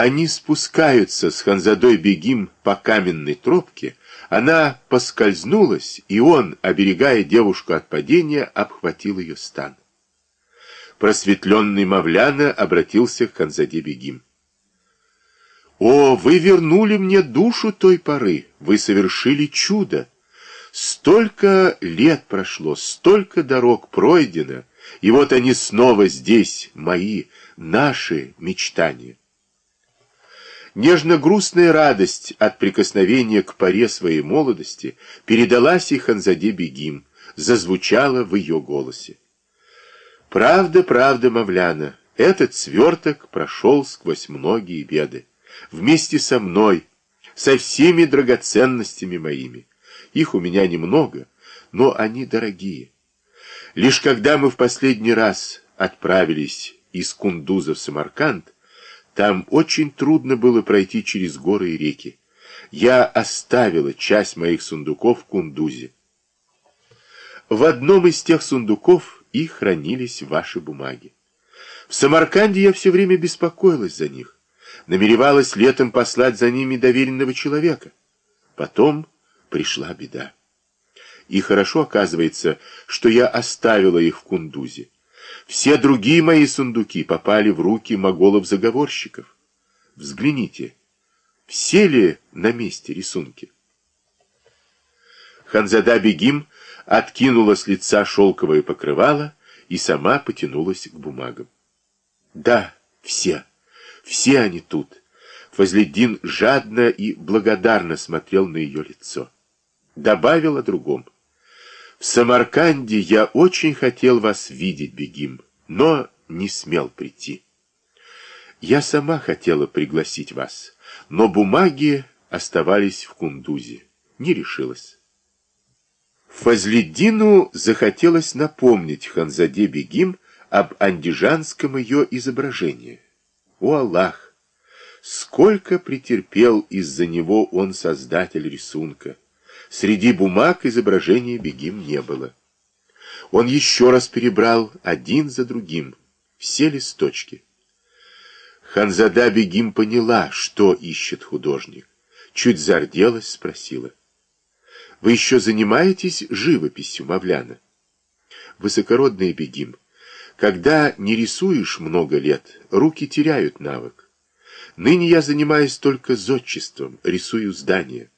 они спускаются с Ханзадой Бегим по каменной тропке, она поскользнулась, и он, оберегая девушку от падения, обхватил ее стан. Просветленный Мавляна обратился к Ханзаде Бегим. «О, вы вернули мне душу той поры, вы совершили чудо! Столько лет прошло, столько дорог пройдено, и вот они снова здесь, мои, наши мечтания. Нежно-грустная радость от прикосновения к паре своей молодости передалась и Ханзаде Бегим, зазвучала в ее голосе. Правда, правда, Мавляна, этот сверток прошел сквозь многие беды. Вместе со мной, со всеми драгоценностями моими. Их у меня немного, но они дорогие. Лишь когда мы в последний раз отправились из Кундуза в Самарканд, там очень трудно было пройти через горы и реки. Я оставила часть моих сундуков в Кундузе. В одном из тех сундуков и хранились ваши бумаги. В Самарканде я все время беспокоилась за них. Намеревалась летом послать за ними доверенного человека. Потом пришла беда. И хорошо оказывается, что я оставила их в Кундузе. Все другие мои сундуки попали в руки моголов-заговорщиков. Взгляните, все ли на месте рисунки? Ханзада Бегим откинула с лица шелковое покрывало и сама потянулась к бумагам. Да, все, все они тут. Фазледдин жадно и благодарно смотрел на ее лицо. Добавил о другом. В Самарканде я очень хотел вас видеть, Бегим, но не смел прийти. Я сама хотела пригласить вас, но бумаги оставались в Кундузе. Не решилась. Фазледдину захотелось напомнить Ханзаде Бегим об андижанском ее изображении. О Аллах! Сколько претерпел из-за него он создатель рисунка! Среди бумаг изображения Бегим не было. Он еще раз перебрал один за другим все листочки. Ханзада Бегим поняла, что ищет художник. Чуть зарделась, спросила. «Вы еще занимаетесь живописью, Мавляна?» Высокородный Бегим. Когда не рисуешь много лет, руки теряют навык. Ныне я занимаюсь только зодчеством, рисую здания.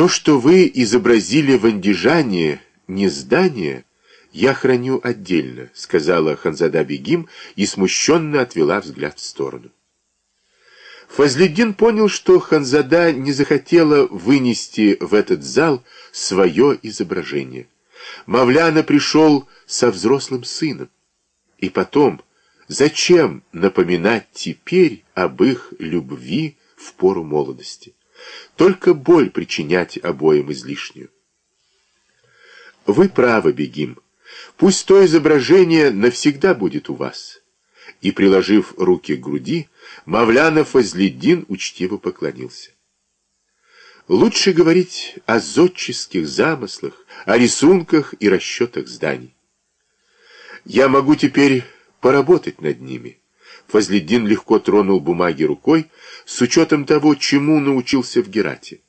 То, что вы изобразили в Андижане, не здание, я храню отдельно, сказала Ханзада Бегим и смущенно отвела взгляд в сторону. Фазледдин понял, что Ханзада не захотела вынести в этот зал свое изображение. Мавляна пришел со взрослым сыном. И потом, зачем напоминать теперь об их любви в пору молодости? Только боль причинять обоим излишнюю. Вы правы, Бегим. Пусть то изображение навсегда будет у вас. И, приложив руки к груди, Мавлянов Фазледдин учтиво поклонился. Лучше говорить о зодческих замыслах, о рисунках и расчетах зданий. Я могу теперь поработать над ними. Фазледдин легко тронул бумаги рукой, с учетом того, чему научился в Герате.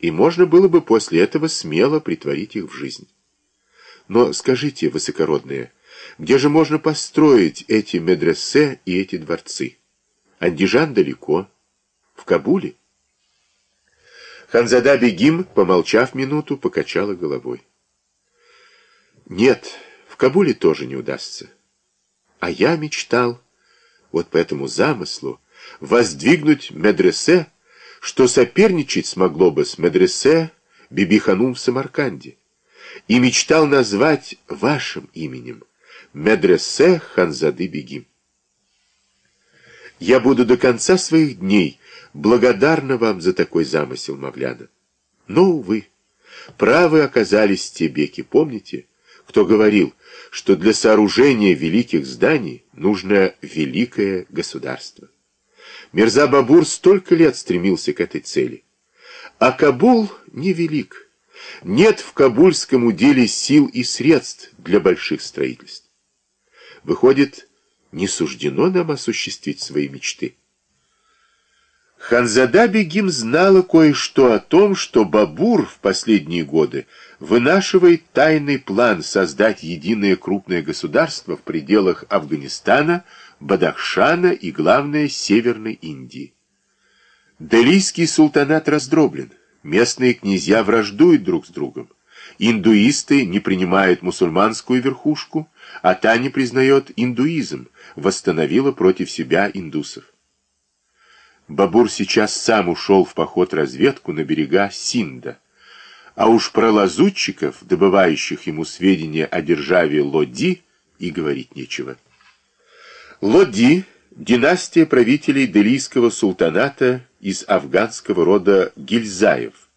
И можно было бы после этого смело притворить их в жизнь. Но скажите, высокородные, где же можно построить эти медресе и эти дворцы? Андижан далеко. В Кабуле? Ханзада Бегим, помолчав минуту, покачала головой. Нет, в Кабуле тоже не удастся. А я мечтал, вот по этому замыслу, воздвигнуть медресе, что соперничать смогло бы с медресе Бибиханум в Самарканде, и мечтал назвать вашим именем медресе Ханзады Бегим. Я буду до конца своих дней благодарна вам за такой замысел, Мавляна. Но, увы, правы оказались те беки, помните, кто говорил, что для сооружения великих зданий нужно великое государство. Мирза Бабур столько лет стремился к этой цели. А Кабул невелик. Нет в кабульском уделе сил и средств для больших строительств. Выходит, не суждено нам осуществить свои мечты. Ханзада Бегим знала кое-что о том, что Бабур в последние годы вынашивает тайный план создать единое крупное государство в пределах Афганистана, Бадахшана и, главное, Северной Индии. Делийский султанат раздроблен, местные князья враждуют друг с другом. Индуисты не принимают мусульманскую верхушку, а та не признает индуизм, восстановила против себя индусов. Бабур сейчас сам ушел в поход-разведку на берега Синда. А уж про лазутчиков, добывающих ему сведения о державе Лоди, и говорить нечего. Лоди – династия правителей Делийского султаната из афганского рода Гильзаев.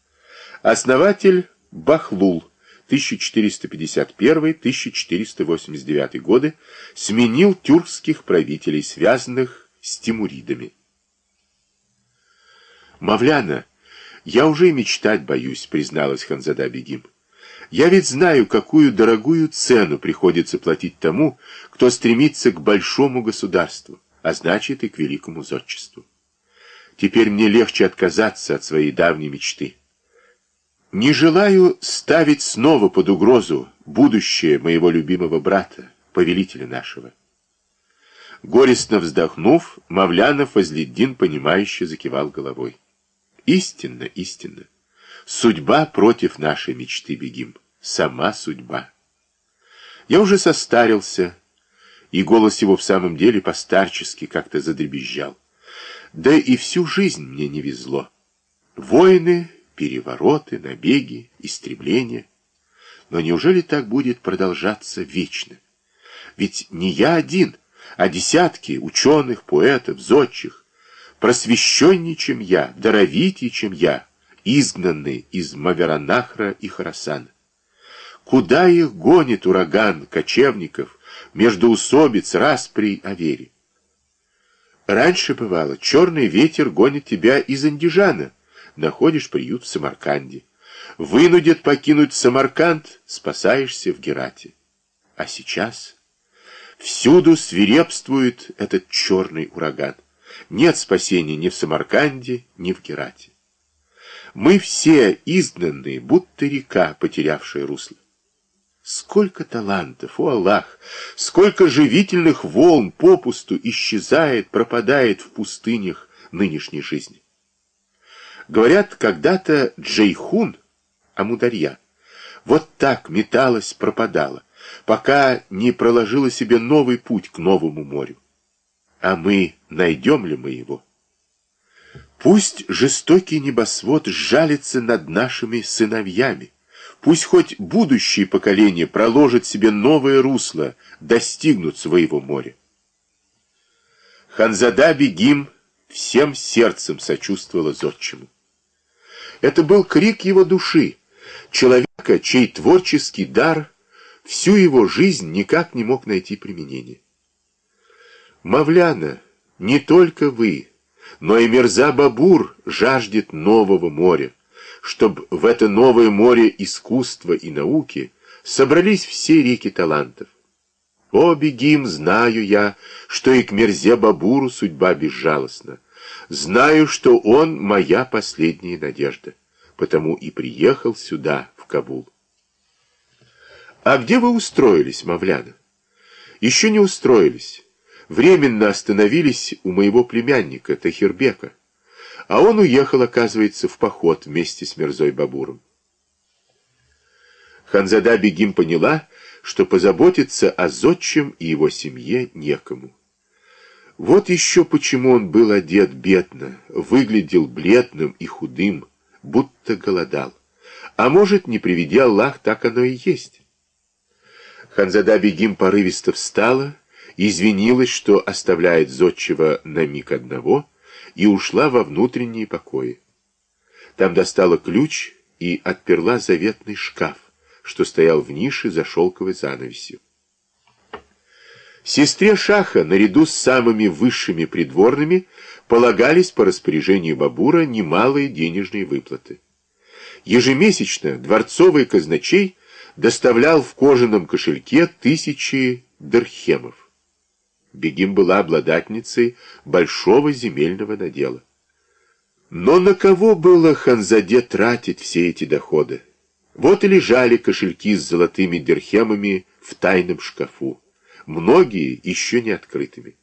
Основатель – Бахлул, 1451-1489 годы, сменил тюркских правителей, связанных с тимуридами. «Мавляна, я уже и мечтать боюсь», — призналась Ханзада Бегим. «Я ведь знаю, какую дорогую цену приходится платить тому, кто стремится к большому государству, а значит и к великому зодчеству. Теперь мне легче отказаться от своей давней мечты. Не желаю ставить снова под угрозу будущее моего любимого брата, повелителя нашего». Горестно вздохнув, Мавлянов Возледдин, понимающе закивал головой. Истинно, истинно. Судьба против нашей мечты бегим. Сама судьба. Я уже состарился, и голос его в самом деле постарчески как-то задребезжал. Да и всю жизнь мне не везло. Войны, перевороты, набеги, истребления. Но неужели так будет продолжаться вечно? Ведь не я один, а десятки ученых, поэтов, зодчих, просвещенней, чем я, даровитей, чем я, изгнанные из Маверанахра и Харасана. Куда их гонит ураган кочевников, между усобиц, распри, о вере? Раньше бывало, черный ветер гонит тебя из Андижана, находишь приют в Самарканде. Вынудят покинуть Самарканд, спасаешься в Герате. А сейчас всюду свирепствует этот черный ураган. Нет спасения ни в Самарканде, ни в Герате. Мы все изгнанные, будто река, потерявшая русло. Сколько талантов, о Аллах! Сколько живительных волн попусту исчезает, пропадает в пустынях нынешней жизни. Говорят, когда-то Джейхун, Амударья, вот так металась, пропадала, пока не проложила себе новый путь к новому морю. А мы найдем ли мы его? Пусть жестокий небосвод сжалится над нашими сыновьями. Пусть хоть будущие поколения проложат себе новое русло, достигнут своего моря. Ханзада Бегим всем сердцем сочувствовала зодчему. Это был крик его души, человека, чей творческий дар всю его жизнь никак не мог найти применения. Мавляна, не только вы, но и Мирза Бабур жаждет нового моря, чтобы в это новое море искусства и науки собрались все реки талантов. О, бегим, знаю я, что и к Мерзе Бабуру судьба безжалостна. Знаю, что он моя последняя надежда, потому и приехал сюда, в Кабул. А где вы устроились, Мавляна? Еще не устроились временно остановились у моего племянника Тахирбека, а он уехал, оказывается, в поход вместе с Мерзой Бабуром. Ханзада Бегим поняла, что позаботиться о зодчем и его семье некому. Вот еще почему он был одет бедно, выглядел бледным и худым, будто голодал. А может, не приведи Аллах, так оно и есть. Ханзада Бегим порывисто встала, извинилась, что оставляет зодчего на миг одного, и ушла во внутренние покои. Там достала ключ и отперла заветный шкаф, что стоял в нише за шелковой занавесью. Сестре Шаха, наряду с самыми высшими придворными, полагались по распоряжению Бабура немалые денежные выплаты. Ежемесячно дворцовый казначей доставлял в кожаном кошельке тысячи дырхемов. Бегим была обладательницей большого земельного надела. Но на кого было Ханзаде тратить все эти доходы? Вот и лежали кошельки с золотыми дирхемами в тайном шкафу, многие еще не открытыми.